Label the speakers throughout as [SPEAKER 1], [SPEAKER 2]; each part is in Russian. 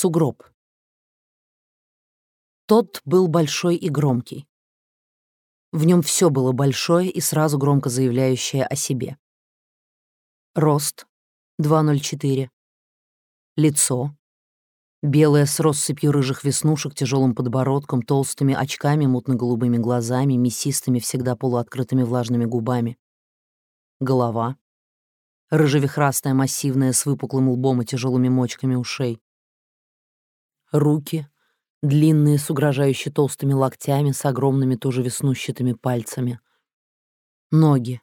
[SPEAKER 1] Сугроб. Тот был большой и громкий. В нем все было большое и сразу громко заявляющее о себе. Рост — 2,04. Лицо — белое с россыпью рыжих веснушек, тяжелым подбородком, толстыми очками, мутно-голубыми глазами, мясистыми, всегда полуоткрытыми влажными губами. Голова — рыжевихрастая, массивная, с выпуклым лбом и тяжелыми мочками ушей руки, длинные, с угрожающе толстыми локтями, с огромными тоже веснущатыми пальцами. Ноги.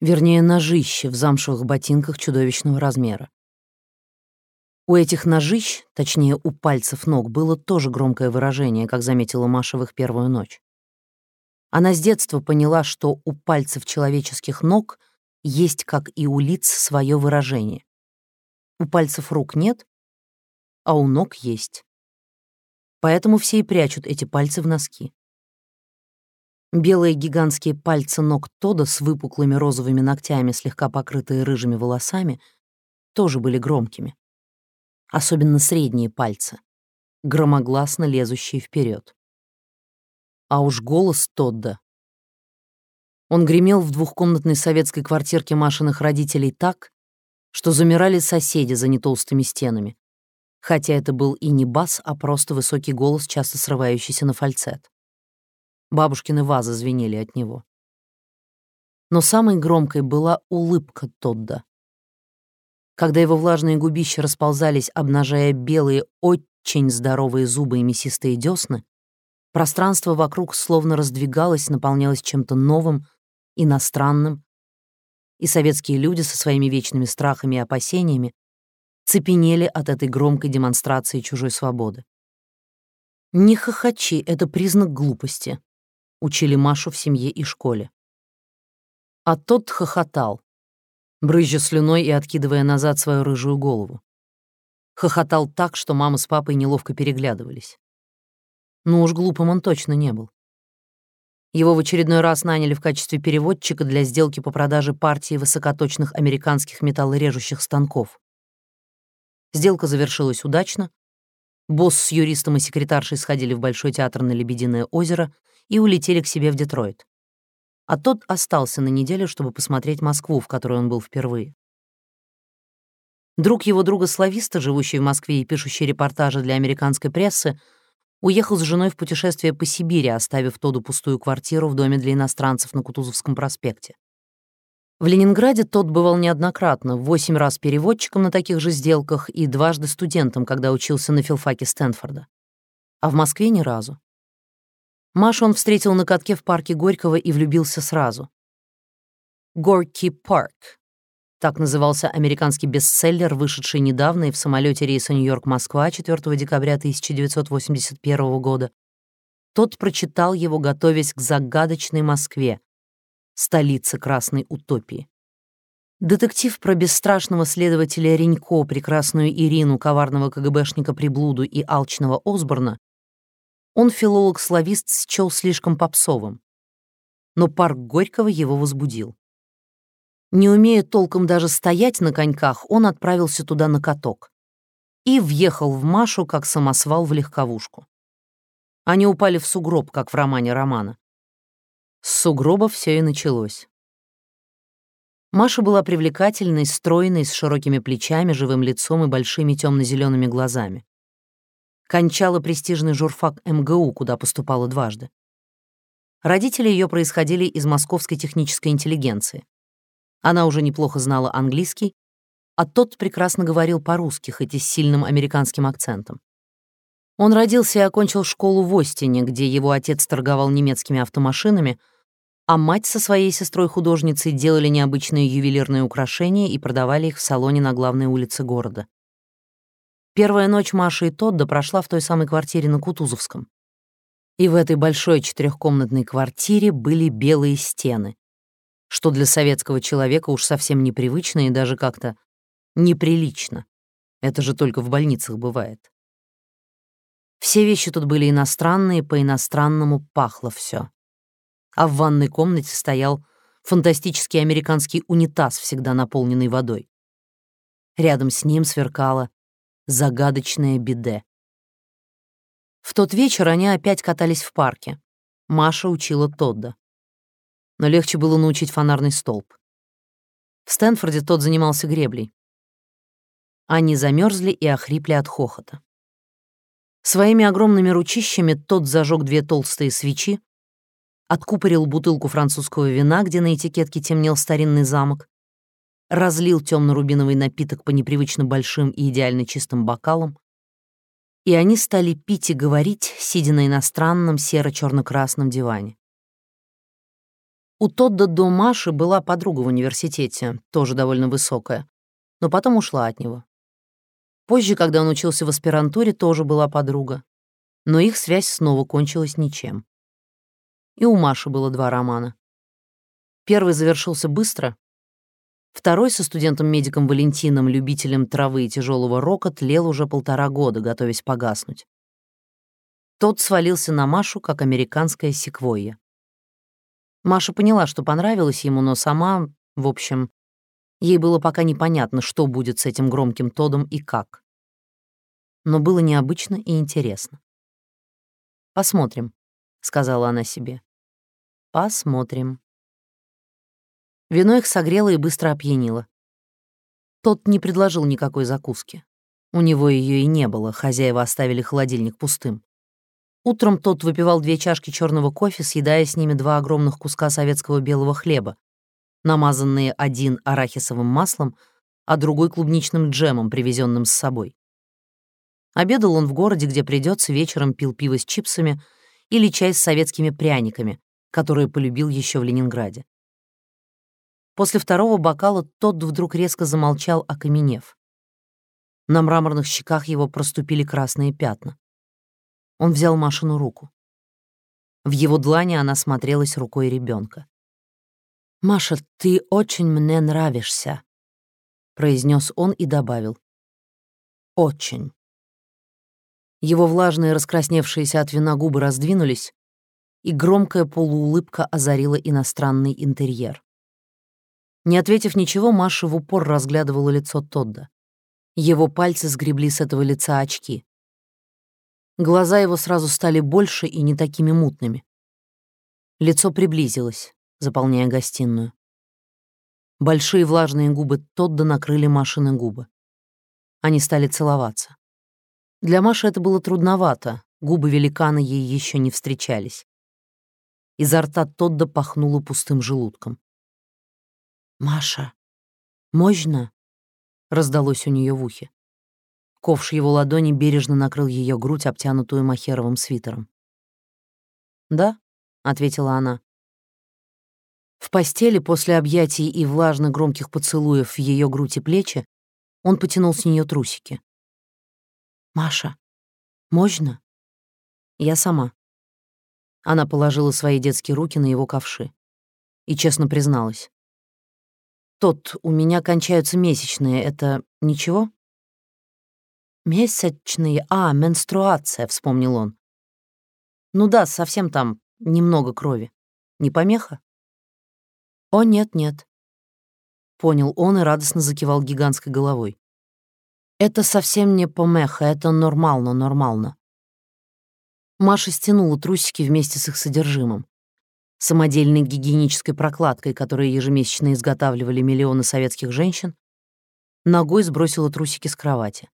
[SPEAKER 1] Вернее, ножище в замшевых ботинках чудовищного размера. У этих ножищ, точнее, у пальцев ног, было тоже громкое выражение, как заметила Маша в их первую ночь. Она с детства поняла, что у пальцев человеческих ног есть, как и у лиц, свое выражение. У пальцев рук нет, а у ног есть. Поэтому все и прячут эти пальцы в носки. Белые гигантские пальцы ног Тода с выпуклыми розовыми ногтями, слегка покрытые рыжими волосами, тоже были громкими. Особенно средние пальцы, громогласно лезущие вперед. А уж голос Тодда. Он гремел в двухкомнатной советской квартирке Машиных родителей так, что замирали соседи за нетолстыми стенами, хотя это был и не бас, а просто высокий голос, часто срывающийся на фальцет. Бабушкины вазы звенели от него. Но самой громкой была улыбка Тодда. Когда его влажные губища расползались, обнажая белые, очень здоровые зубы и мясистые десны, пространство вокруг словно раздвигалось, наполнялось чем-то новым, иностранным, и советские люди со своими вечными страхами и опасениями цепенели от этой громкой демонстрации чужой свободы. «Не хохочи, это признак глупости», — учили Машу в семье и школе. А тот хохотал, брызжа слюной и откидывая назад свою рыжую голову. Хохотал так, что мама с папой неловко переглядывались. Ну уж глупым он точно не был. Его в очередной раз наняли в качестве переводчика для сделки по продаже партии высокоточных американских металлорежущих станков. Сделка завершилась удачно. Босс с юристом и секретаршей сходили в Большой театр на Лебединое озеро и улетели к себе в Детройт. А тот остался на неделю, чтобы посмотреть Москву, в которой он был впервые. Друг его друга-слависта, живущий в Москве и пишущий репортажи для американской прессы, уехал с женой в путешествие по Сибири, оставив Тоду пустую квартиру в доме для иностранцев на Кутузовском проспекте. В Ленинграде тот бывал неоднократно, восемь раз переводчиком на таких же сделках и дважды студентом, когда учился на филфаке Стэнфорда. А в Москве ни разу. Машу он встретил на катке в парке Горького и влюбился сразу. «Горки Парк» — так назывался американский бестселлер, вышедший недавно и в самолете рейса Нью-Йорк-Москва 4 декабря 1981 года. Тот прочитал его, готовясь к загадочной Москве, столица красной утопии. Детектив про бесстрашного следователя Ренько, прекрасную Ирину, коварного КГБшника Приблуду и алчного Осборна, он филолог-славист счел слишком попсовым. Но парк Горького его возбудил. Не умея толком даже стоять на коньках, он отправился туда на каток и въехал в Машу, как самосвал в легковушку. Они упали в сугроб, как в романе Романа. С сугроба все и началось. Маша была привлекательной, стройной, с широкими плечами, живым лицом и большими темно-зелеными глазами. Кончала престижный журфак МГУ, куда поступала дважды. Родители ее происходили из московской технической интеллигенции. Она уже неплохо знала английский, а тот прекрасно говорил по-русски, хоть и с сильным американским акцентом. Он родился и окончил школу в Остине, где его отец торговал немецкими автомашинами — а мать со своей сестрой-художницей делали необычные ювелирные украшения и продавали их в салоне на главной улице города. Первая ночь Маши и Тодда прошла в той самой квартире на Кутузовском. И в этой большой четырехкомнатной квартире были белые стены, что для советского человека уж совсем непривычно и даже как-то неприлично. Это же только в больницах бывает. Все вещи тут были иностранные, по-иностранному пахло все а в ванной комнате стоял фантастический американский унитаз, всегда наполненный водой. Рядом с ним сверкала загадочное биде. В тот вечер они опять катались в парке. Маша учила Тодда. Но легче было научить фонарный столб. В Стэнфорде тот занимался греблей. Они замерзли и охрипли от хохота. Своими огромными ручищами тот зажег две толстые свечи, откупорил бутылку французского вина, где на этикетке темнел старинный замок, разлил темно-рубиновый напиток по непривычно большим и идеально чистым бокалам, и они стали пить и говорить, сидя на иностранном серо-черно-красном диване. У Тодда до Маши была подруга в университете, тоже довольно высокая, но потом ушла от него. Позже, когда он учился в аспирантуре, тоже была подруга, но их связь снова кончилась ничем. И у Маши было два романа. Первый завершился быстро, второй со студентом-медиком Валентином, любителем травы и тяжелого рока, тлел уже полтора года, готовясь погаснуть. Тот свалился на Машу, как американская секвойя. Маша поняла, что понравилось ему, но сама, в общем, ей было пока непонятно, что будет с этим громким Тодом и как. Но было необычно и интересно. «Посмотрим», — сказала она себе. Посмотрим. Вино их согрело и быстро опьянило. Тот не предложил никакой закуски. У него ее и не было, хозяева оставили холодильник пустым. Утром тот выпивал две чашки черного кофе, съедая с ними два огромных куска советского белого хлеба, намазанные один арахисовым маслом, а другой клубничным джемом, привезенным с собой. Обедал он в городе, где придется, вечером пил пиво с чипсами или чай с советскими пряниками, которое полюбил еще в Ленинграде. После второго бокала тот вдруг резко замолчал, окаменев. На мраморных щеках его проступили красные пятна. Он взял Машину руку. В его длани она смотрелась рукой ребенка. «Маша, ты очень мне нравишься», — произнес он и добавил. «Очень». Его влажные, раскрасневшиеся от вина губы раздвинулись, и громкая полуулыбка озарила иностранный интерьер. Не ответив ничего, Маша в упор разглядывала лицо Тодда. Его пальцы сгребли с этого лица очки. Глаза его сразу стали больше и не такими мутными. Лицо приблизилось, заполняя гостиную. Большие влажные губы Тодда накрыли Машины губы. Они стали целоваться. Для Маши это было трудновато, губы великана ей еще не встречались. Изо рта Тодда пахнуло пустым желудком. «Маша, можно?» — раздалось у нее в ухе. Ковш его ладони бережно накрыл ее грудь, обтянутую махеровым свитером. «Да», — ответила она. В постели после объятий и влажно громких поцелуев в ее грудь и плечи он потянул с нее трусики. «Маша, можно?» «Я сама», она положила свои детские руки на его ковши и честно призналась. «Тот, у меня кончаются месячные, это ничего?» «Месячные? А, менструация», — вспомнил он. «Ну да, совсем там немного крови. Не помеха?» «О, нет-нет», — понял он и радостно закивал гигантской головой. «Это совсем не помеха, это нормально, нормально. Маша стянула трусики вместе с их содержимым. Самодельной гигиенической прокладкой, которую ежемесячно изготавливали миллионы советских женщин, ногой сбросила трусики с кровати.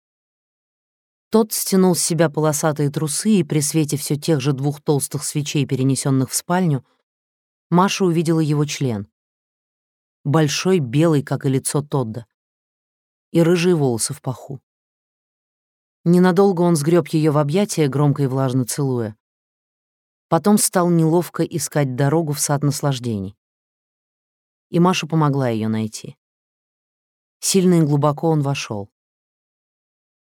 [SPEAKER 1] Тот стянул с себя полосатые трусы, и при свете все тех же двух толстых свечей, перенесенных в спальню, Маша увидела его член. Большой, белый, как и лицо Тодда. И рыжие волосы в паху. Ненадолго он сгреб ее в объятия, громко и влажно целуя. Потом стал неловко искать дорогу в сад наслаждений. И Маша помогла ее найти. Сильно и глубоко он вошел.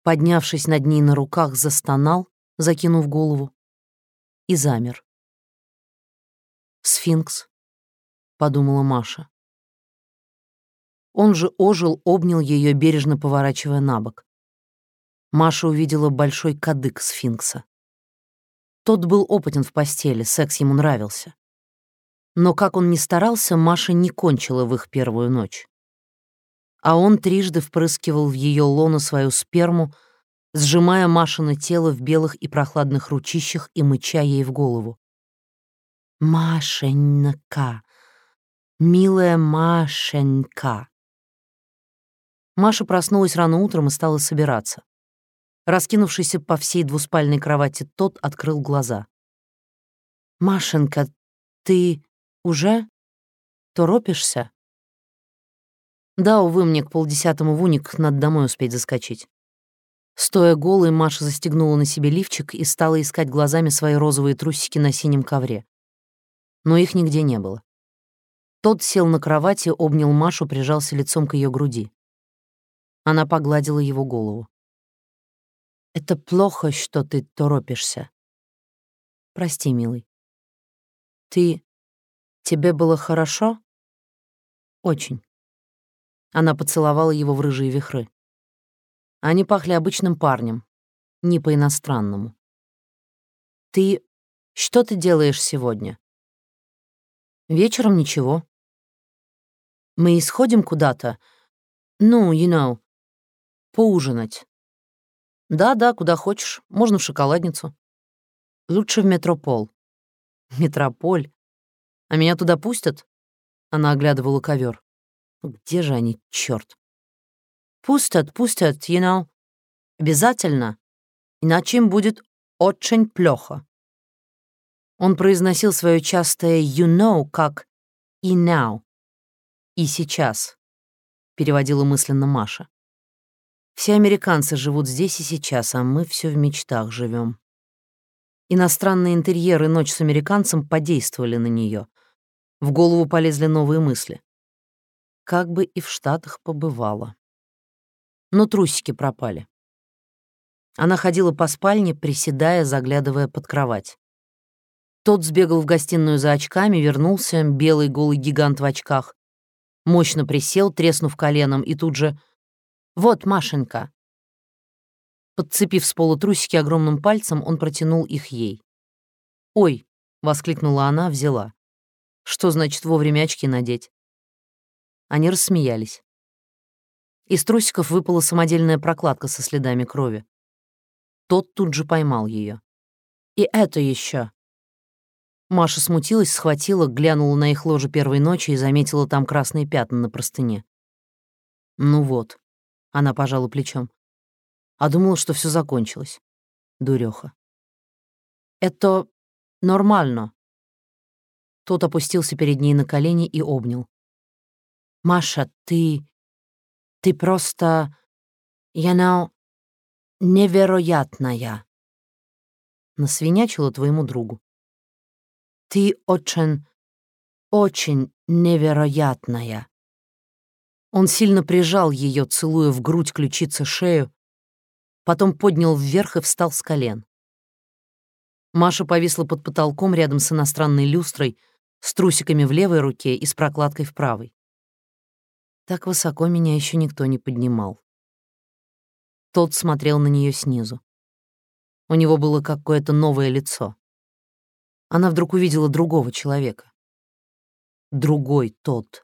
[SPEAKER 1] Поднявшись над ней на руках, застонал, закинув голову, и замер. «Сфинкс», — подумала Маша. Он же ожил, обнял ее, бережно поворачивая на бок. Маша увидела большой кадык сфинкса. Тот был опытен в постели, секс ему нравился. Но как он ни старался, Маша не кончила в их первую ночь. А он трижды впрыскивал в ее лоно свою сперму, сжимая Машино тело в белых и прохладных ручищах и мыча ей в голову. «Машенька! Милая Машенька!» Маша проснулась рано утром и стала собираться. Раскинувшийся по всей двуспальной кровати тот открыл глаза. «Машенька, ты уже торопишься?» «Да, увы, мне к полдесятому в уник надо домой успеть заскочить». Стоя голой, Маша застегнула на себе лифчик и стала искать глазами свои розовые трусики на синем ковре. Но их нигде не было. Тот сел на кровати, обнял Машу, прижался лицом к ее груди. Она погладила его голову. «Это плохо, что ты торопишься. Прости, милый. Ты... Тебе было хорошо?» «Очень». Она поцеловала его в рыжие вихры. Они пахли обычным парнем, не по-иностранному. «Ты... Что ты делаешь сегодня?» «Вечером ничего. Мы исходим куда-то. Ну, you know, Поужинать. Да-да, куда хочешь. Можно в шоколадницу. Лучше в метропол. Метрополь? А меня туда пустят? Она оглядывала ковер. Где же они, черт? Пустят, пустят, you know. Обязательно. Иначе им будет очень плохо. Он произносил свое частое «you know» как «и now» — «и сейчас», — переводила мысленно Маша. Все американцы живут здесь и сейчас, а мы все в мечтах живем. Иностранные интерьеры «Ночь с американцем» подействовали на нее. В голову полезли новые мысли. Как бы и в Штатах побывала. Но трусики пропали. Она ходила по спальне, приседая, заглядывая под кровать. Тот сбегал в гостиную за очками, вернулся, белый голый гигант в очках. Мощно присел, треснув коленом, и тут же «Вот, Машенька». Подцепив с пола трусики огромным пальцем, он протянул их ей. «Ой!» — воскликнула она, взяла. «Что значит вовремя очки надеть?» Они рассмеялись. Из трусиков выпала самодельная прокладка со следами крови. Тот тут же поймал ее. «И это еще. Маша смутилась, схватила, глянула на их ложе первой ночи и заметила там красные пятна на простыне. «Ну вот», она пожала плечом. А думала, что все закончилось. Дуреха. Это нормально. Тот опустился перед ней на колени и обнял. Маша, ты... Ты просто... Я на... невероятная. Насвинячила твоему другу. Ты очень... очень невероятная. Он сильно прижал ее, целуя в грудь, ключицы, шею, потом поднял вверх и встал с колен. Маша повисла под потолком рядом с иностранной люстрой, с трусиками в левой руке и с прокладкой в правой. Так высоко меня еще никто не поднимал. Тот смотрел на нее снизу. У него было какое-то новое лицо. Она вдруг увидела другого человека. Другой тот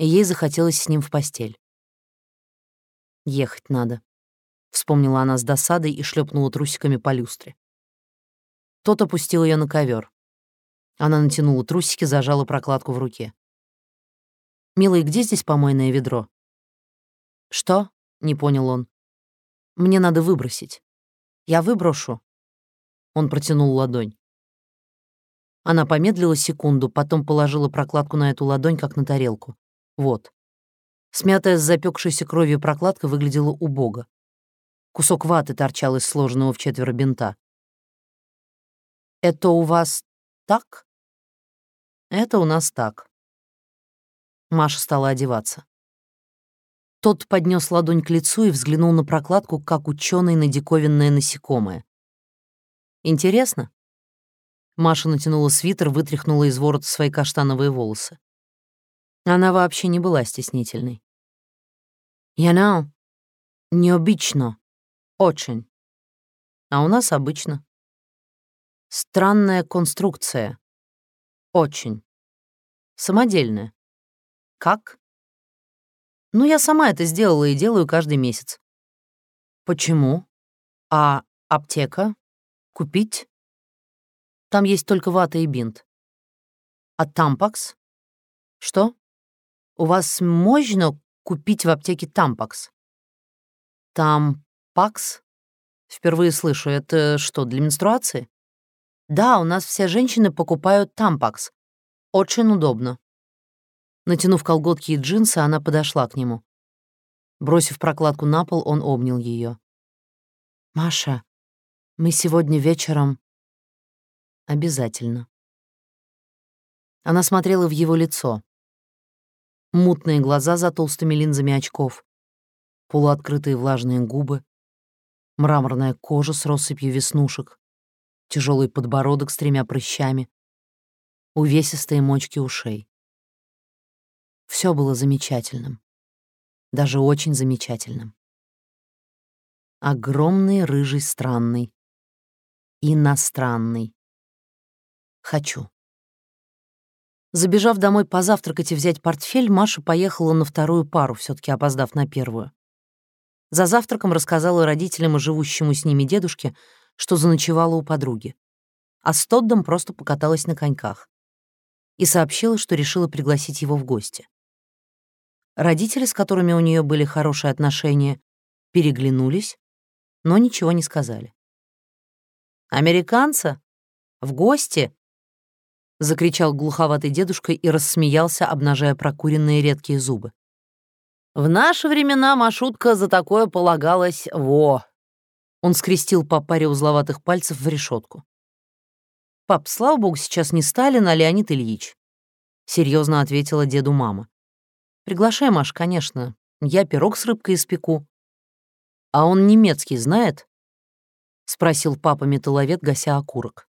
[SPEAKER 1] и ей захотелось с ним в постель. «Ехать надо», — вспомнила она с досадой и шлепнула трусиками по люстре. Тот опустил ее на ковер. Она натянула трусики, зажала прокладку в руке. «Милый, где здесь помойное ведро?» «Что?» — не понял он. «Мне надо выбросить. Я выброшу». Он протянул ладонь. Она помедлила секунду, потом положила прокладку на эту ладонь, как на тарелку. Вот. Смятая с запекшейся кровью прокладка выглядела убого. Кусок ваты торчал из сложенного в четверо бинта. «Это у вас так?» «Это у нас так». Маша стала одеваться. Тот поднес ладонь к лицу и взглянул на прокладку, как ученый на диковинное насекомое. «Интересно?» Маша натянула свитер, вытряхнула из ворота свои каштановые волосы. Она вообще не была стеснительной. «Я know. Необычно. Очень. А у нас обычно. Странная конструкция. Очень. Самодельная. Как? Ну, я сама это сделала и делаю каждый месяц. Почему? А аптека? Купить? Там есть только вата и бинт. А тампакс? Что? У вас можно купить в аптеке тампакс? Тампакс? Впервые слышу. Это что, для менструации? Да, у нас все женщины покупают тампакс. Очень удобно. Натянув колготки и джинсы, она подошла к нему. Бросив прокладку на пол, он обнял ее. «Маша, мы сегодня вечером...» «Обязательно». Она смотрела в его лицо. Мутные глаза за толстыми линзами очков, полуоткрытые влажные губы, мраморная кожа с россыпью веснушек, тяжелый подбородок с тремя прыщами, увесистые мочки ушей. Все было замечательным, даже очень замечательным. Огромный, рыжий, странный, иностранный. Хочу. Забежав домой позавтракать и взять портфель, Маша поехала на вторую пару, все таки опоздав на первую. За завтраком рассказала родителям и живущему с ними дедушке, что заночевала у подруги. А с Тоддом просто покаталась на коньках. И сообщила, что решила пригласить его в гости. Родители, с которыми у нее были хорошие отношения, переглянулись, но ничего не сказали. «Американца? В гости?» — закричал глуховатый дедушка и рассмеялся, обнажая прокуренные редкие зубы. «В наши времена маршрутка за такое полагалась во!» Он скрестил по паре узловатых пальцев в решетку. «Пап, слава богу, сейчас не Сталин, а Леонид Ильич», — серьезно ответила деду мама. «Приглашай, Маш, конечно. Я пирог с рыбкой испеку». «А он немецкий знает?» — спросил папа-металловед, гася окурок.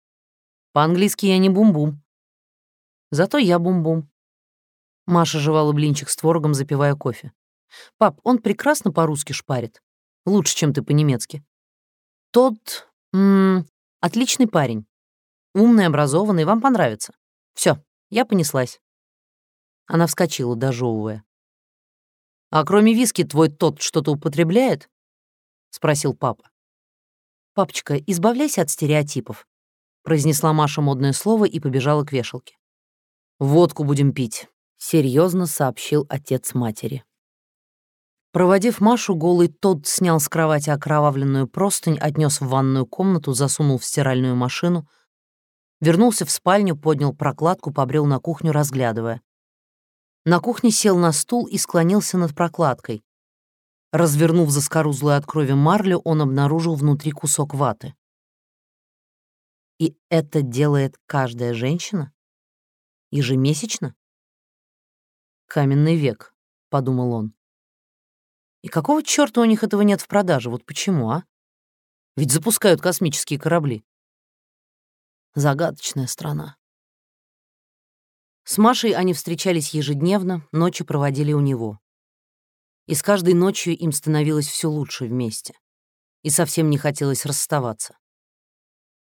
[SPEAKER 1] «По-английски я не бум-бум». «Зато я бум-бум». Маша жевала блинчик с творогом, запивая кофе. «Пап, он прекрасно по-русски шпарит. Лучше, чем ты по-немецки. Тот... М -м, отличный парень. Умный, образованный, вам понравится. Все, я понеслась. Она вскочила, дожевывая. «А кроме виски твой тот что-то употребляет?» — спросил папа. «Папочка, избавляйся от стереотипов», — произнесла Маша модное слово и побежала к вешалке. «Водку будем пить», — серьезно сообщил отец матери. Проводив Машу, голый тот снял с кровати окровавленную простынь, отнес в ванную комнату, засунул в стиральную машину, вернулся в спальню, поднял прокладку, побрел на кухню, разглядывая. На кухне сел на стул и склонился над прокладкой. Развернув заскорузлую от крови марлю, он обнаружил внутри кусок ваты. И это делает каждая женщина? Ежемесячно? Каменный век, — подумал он. И какого чёрта у них этого нет в продаже? Вот почему, а? Ведь запускают космические корабли. Загадочная страна. С Машей они встречались ежедневно, ночи проводили у него. И с каждой ночью им становилось все лучше вместе. И совсем не хотелось расставаться.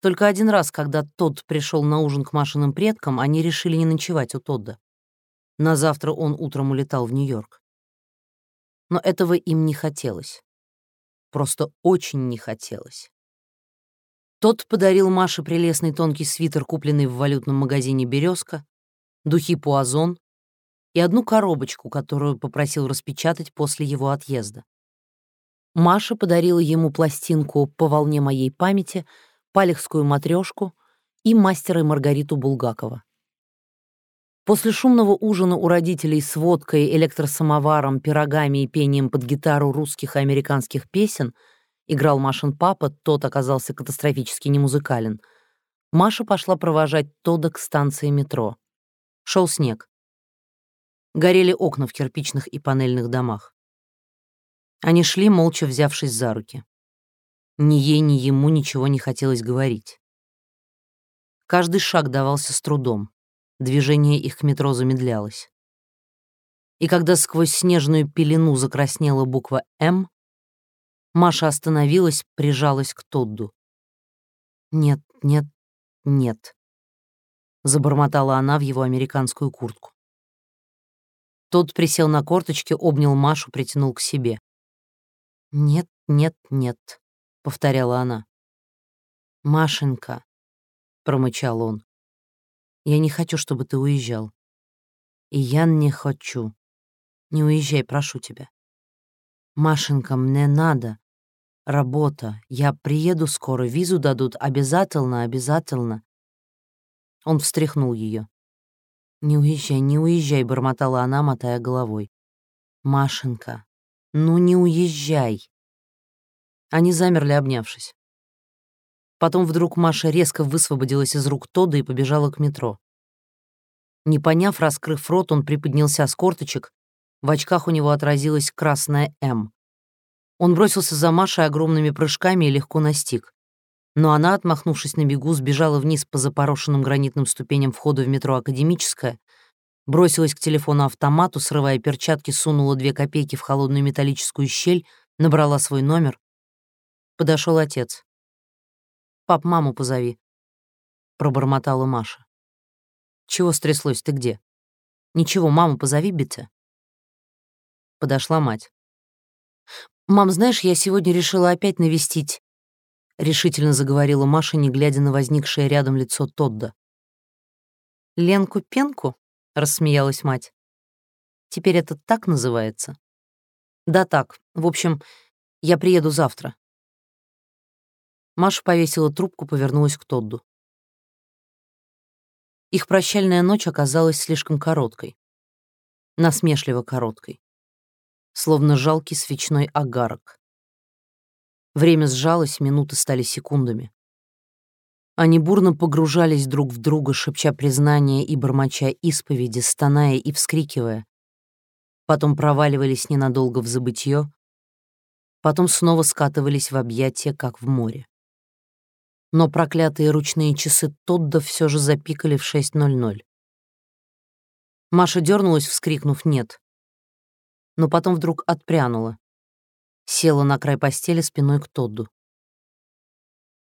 [SPEAKER 1] Только один раз, когда тот пришел на ужин к Машиным предкам, они решили не ночевать у Тодда. На завтра он утром улетал в Нью-Йорк но этого им не хотелось. Просто очень не хотелось. Тот подарил Маше прелестный тонкий свитер, купленный в валютном магазине «Березка», духи «Пуазон» и одну коробочку, которую попросил распечатать после его отъезда. Маша подарила ему пластинку «По волне моей памяти», «Палехскую матрешку» и «Мастера Маргариту Булгакова». После шумного ужина у родителей с водкой, электросамоваром, пирогами и пением под гитару русских и американских песен играл Машин папа, тот оказался катастрофически немузыкален. Маша пошла провожать Тода к станции метро. Шел снег. Горели окна в кирпичных и панельных домах. Они шли, молча взявшись за руки. Ни ей, ни ему ничего не хотелось говорить. Каждый шаг давался с трудом. Движение их к метро замедлялось. И когда сквозь снежную пелену закраснела буква «М», Маша остановилась, прижалась к Тодду. «Нет, нет, нет», — забормотала она в его американскую куртку. Тот присел на корточки, обнял Машу, притянул к себе. «Нет, нет, нет», — повторяла она. «Машенька», — промычал он, — «я не хочу, чтобы ты уезжал. И я не хочу. Не уезжай, прошу тебя. Машенька, мне надо. Работа. Я приеду скоро, визу дадут. Обязательно, обязательно. Он встряхнул ее. «Не уезжай, не уезжай», — бормотала она, мотая головой. «Машенька, ну не уезжай». Они замерли, обнявшись. Потом вдруг Маша резко высвободилась из рук Тода и побежала к метро. Не поняв, раскрыв рот, он приподнялся с корточек. В очках у него отразилась красная «М». Он бросился за Машей огромными прыжками и легко настиг. Но она, отмахнувшись на бегу, сбежала вниз по запорошенным гранитным ступеням входа в метро «Академическое», бросилась к телефону-автомату, срывая перчатки, сунула две копейки в холодную металлическую щель, набрала свой номер. Подошел отец. «Пап, маму позови», — пробормотала Маша. «Чего стряслось, ты где?» «Ничего, маму позови, Битте». Подошла мать. «Мам, знаешь, я сегодня решила опять навестить...» — решительно заговорила Маша, не глядя на возникшее рядом лицо Тодда. «Ленку-пенку?» — рассмеялась мать. «Теперь это так называется?» «Да так. В общем, я приеду завтра». Маша повесила трубку, повернулась к Тодду. Их прощальная ночь оказалась слишком короткой. Насмешливо короткой словно жалкий свечной агарок. Время сжалось, минуты стали секундами. Они бурно погружались друг в друга, шепча признания и бормоча исповеди, стоная и вскрикивая. Потом проваливались ненадолго в забытье, потом снова скатывались в объятия, как в море. Но проклятые ручные часы Тодда все же запикали в 6.00. Маша дернулась, вскрикнув «нет» но потом вдруг отпрянула. Села на край постели спиной к Тодду.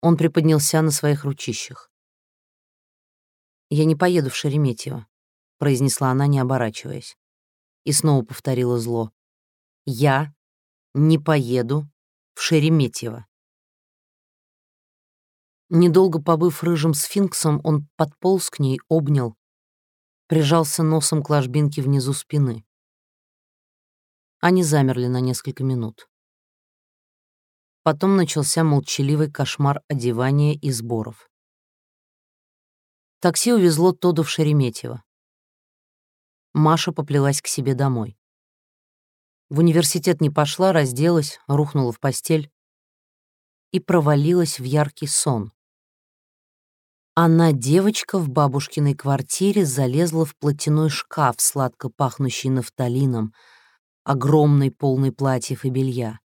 [SPEAKER 1] Он приподнялся на своих ручищах. «Я не поеду в Шереметьево», — произнесла она, не оборачиваясь. И снова повторила зло. «Я не поеду в Шереметьево». Недолго побыв рыжим сфинксом, он подполз к ней, обнял, прижался носом к ложбинке внизу спины. Они замерли на несколько минут. Потом начался молчаливый кошмар одевания и сборов. Такси увезло Тоду в Шереметьево. Маша поплелась к себе домой. В университет не пошла, разделась, рухнула в постель и провалилась в яркий сон. Она, девочка, в бабушкиной квартире залезла в платяной шкаф, сладко пахнущий нафталином — огромный, полный платьев и белья.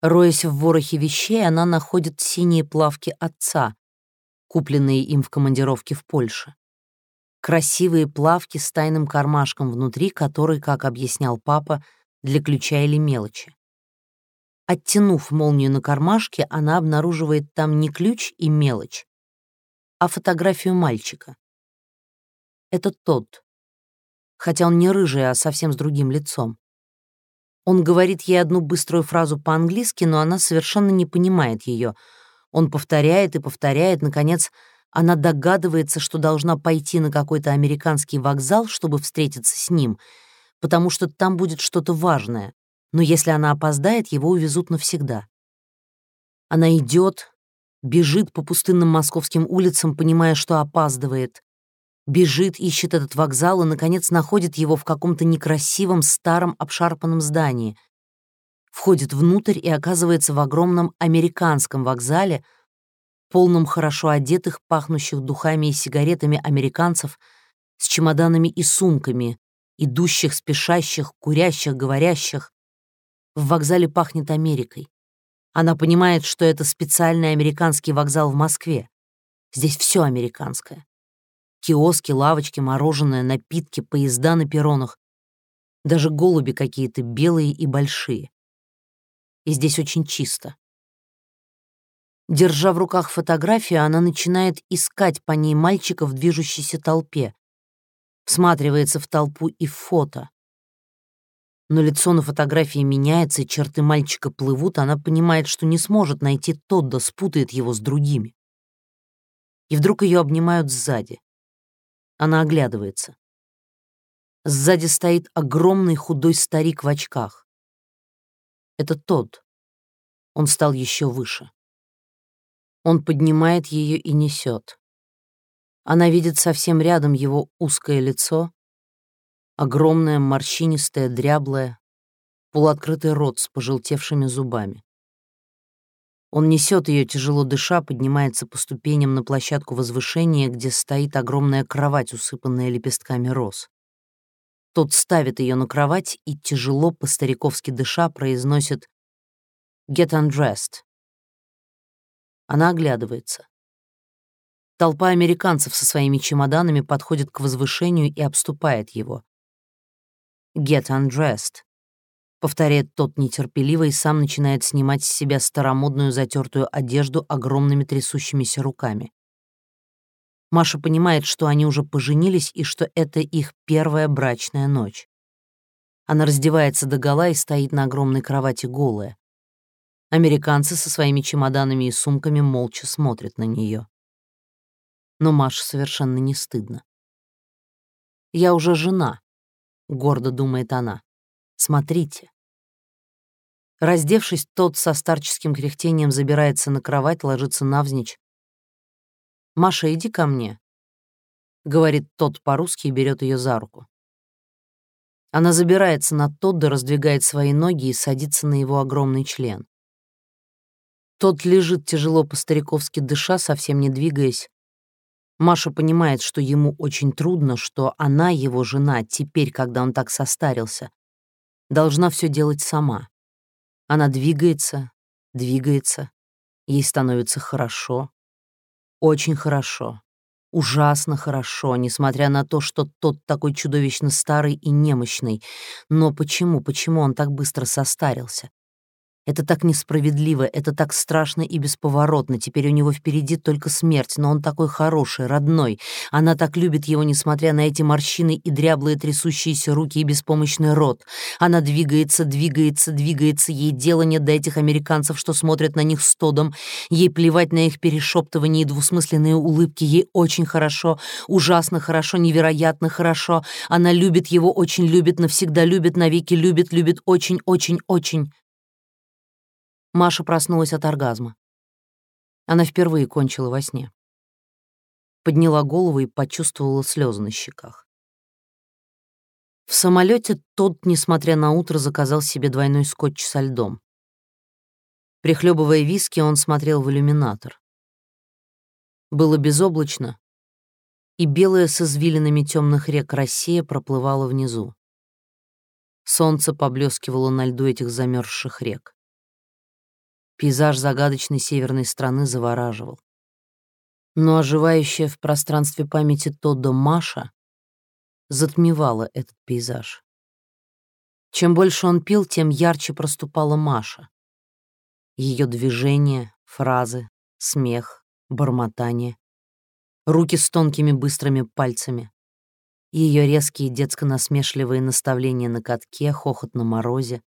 [SPEAKER 1] Роясь в ворохе вещей, она находит синие плавки отца, купленные им в командировке в Польше. Красивые плавки с тайным кармашком внутри, который, как объяснял папа, для ключа или мелочи. Оттянув молнию на кармашке, она обнаруживает там не ключ и мелочь, а фотографию мальчика. Это тот, хотя он не рыжий, а совсем с другим лицом. Он говорит ей одну быструю фразу по-английски, но она совершенно не понимает ее. Он повторяет и повторяет, наконец, она догадывается, что должна пойти на какой-то американский вокзал, чтобы встретиться с ним, потому что там будет что-то важное. Но если она опоздает, его увезут навсегда. Она идет, бежит по пустынным московским улицам, понимая, что опаздывает. Бежит, ищет этот вокзал и, наконец, находит его в каком-то некрасивом старом обшарпанном здании. Входит внутрь и оказывается в огромном американском вокзале, полном хорошо одетых, пахнущих духами и сигаретами американцев, с чемоданами и сумками, идущих, спешащих, курящих, говорящих. В вокзале пахнет Америкой. Она понимает, что это специальный американский вокзал в Москве. Здесь все американское. Киоски, лавочки, мороженое, напитки, поезда на перронах. Даже голуби какие-то белые и большие. И здесь очень чисто. Держа в руках фотографию, она начинает искать по ней мальчика в движущейся толпе. Всматривается в толпу и в фото. Но лицо на фотографии меняется, и черты мальчика плывут, она понимает, что не сможет найти Тодда, спутает его с другими. И вдруг ее обнимают сзади. Она оглядывается. Сзади стоит огромный худой старик в очках. Это тот. Он стал еще выше. Он поднимает ее и несет. Она видит совсем рядом его узкое лицо, огромное, морщинистое, дряблое, полуоткрытый рот с пожелтевшими зубами. Он несет ее, тяжело дыша, поднимается по ступеням на площадку возвышения, где стоит огромная кровать, усыпанная лепестками роз. Тот ставит ее на кровать и, тяжело, по-стариковски дыша, произносит «Get undressed». Она оглядывается. Толпа американцев со своими чемоданами подходит к возвышению и обступает его. «Get undressed», — повторяет тот нетерпеливо и сам начинает снимать с себя старомодную затертую одежду огромными трясущимися руками. Маша понимает, что они уже поженились и что это их первая брачная ночь. Она раздевается догола и стоит на огромной кровати голая. Американцы со своими чемоданами и сумками молча смотрят на нее. Но Маше совершенно не стыдно. «Я уже жена», гордо думает она. Смотрите. Раздевшись, тот со старческим кряхтением забирается на кровать, ложится навзничь. «Маша, иди ко мне», — говорит тот по-русски и берет ее за руку. Она забирается на Тодда, раздвигает свои ноги и садится на его огромный член. Тот лежит тяжело по-стариковски дыша, совсем не двигаясь, Маша понимает, что ему очень трудно, что она, его жена, теперь, когда он так состарился, должна все делать сама. Она двигается, двигается, ей становится хорошо, очень хорошо, ужасно хорошо, несмотря на то, что тот такой чудовищно старый и немощный. Но почему, почему он так быстро состарился? Это так несправедливо, это так страшно и бесповоротно. Теперь у него впереди только смерть, но он такой хороший, родной. Она так любит его, несмотря на эти морщины и дряблые трясущиеся руки и беспомощный рот. Она двигается, двигается, двигается. Ей дело нет до этих американцев, что смотрят на них с Тодом. Ей плевать на их перешептывания и двусмысленные улыбки. Ей очень хорошо, ужасно хорошо, невероятно хорошо. Она любит его, очень любит, навсегда любит, навеки любит, любит очень-очень-очень. Маша проснулась от оргазма. Она впервые кончила во сне. Подняла голову и почувствовала слезы на щеках. В самолете тот, несмотря на утро, заказал себе двойной скотч со льдом. Прихлебывая виски, он смотрел в иллюминатор. Было безоблачно, и белая с извилинами темных рек Россия проплывала внизу. Солнце поблескивало на льду этих замерзших рек. Пейзаж загадочной северной страны завораживал. Но оживающая в пространстве памяти Тодда Маша затмевала этот пейзаж. Чем больше он пил, тем ярче проступала Маша. Ее движения, фразы, смех, бормотание, руки с тонкими быстрыми пальцами, ее резкие детско-насмешливые наставления на катке, хохот на морозе,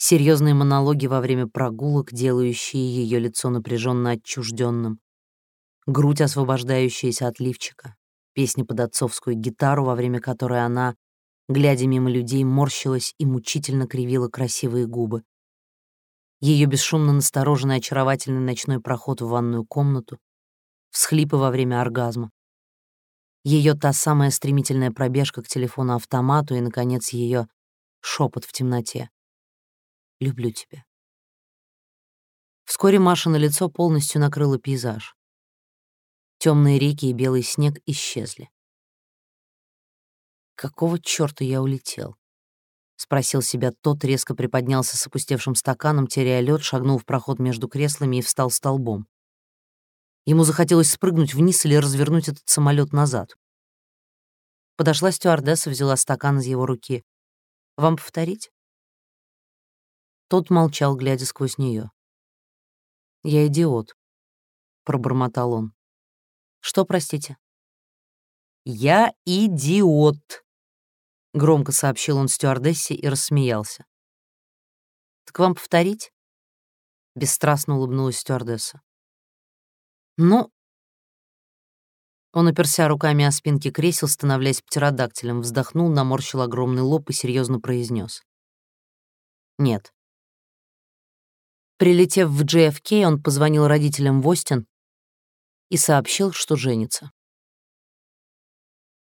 [SPEAKER 1] серьезные монологи во время прогулок, делающие ее лицо напряженно отчужденным, грудь, освобождающаяся от лифчика, песни под отцовскую гитару, во время которой она, глядя мимо людей, морщилась и мучительно кривила красивые губы, ее бесшумно настороженный очаровательный ночной проход в ванную комнату, всхлипы во время оргазма, ее та самая стремительная пробежка к телефону-автомату и, наконец, ее шепот в темноте. Люблю тебя. Вскоре Маша на лицо полностью накрыла пейзаж. Темные реки и белый снег исчезли. «Какого чёрта я улетел?» — спросил себя тот, резко приподнялся с опустевшим стаканом, теряя лед, шагнул в проход между креслами и встал столбом. Ему захотелось спрыгнуть вниз или развернуть этот самолет назад. Подошла стюардесса, взяла стакан из его руки. «Вам повторить?» Тот молчал, глядя сквозь нее. «Я идиот», — пробормотал он. «Что, простите?» «Я идиот», — громко сообщил он стюардессе и рассмеялся. «Так вам повторить?» — бесстрастно улыбнулась стюардесса. «Ну...» Он оперся руками о спинки кресел, становляясь птеродактилем, вздохнул, наморщил огромный лоб и серьезно произнес: «Нет». Прилетев в JFK, он позвонил родителям в Остин и сообщил, что женится.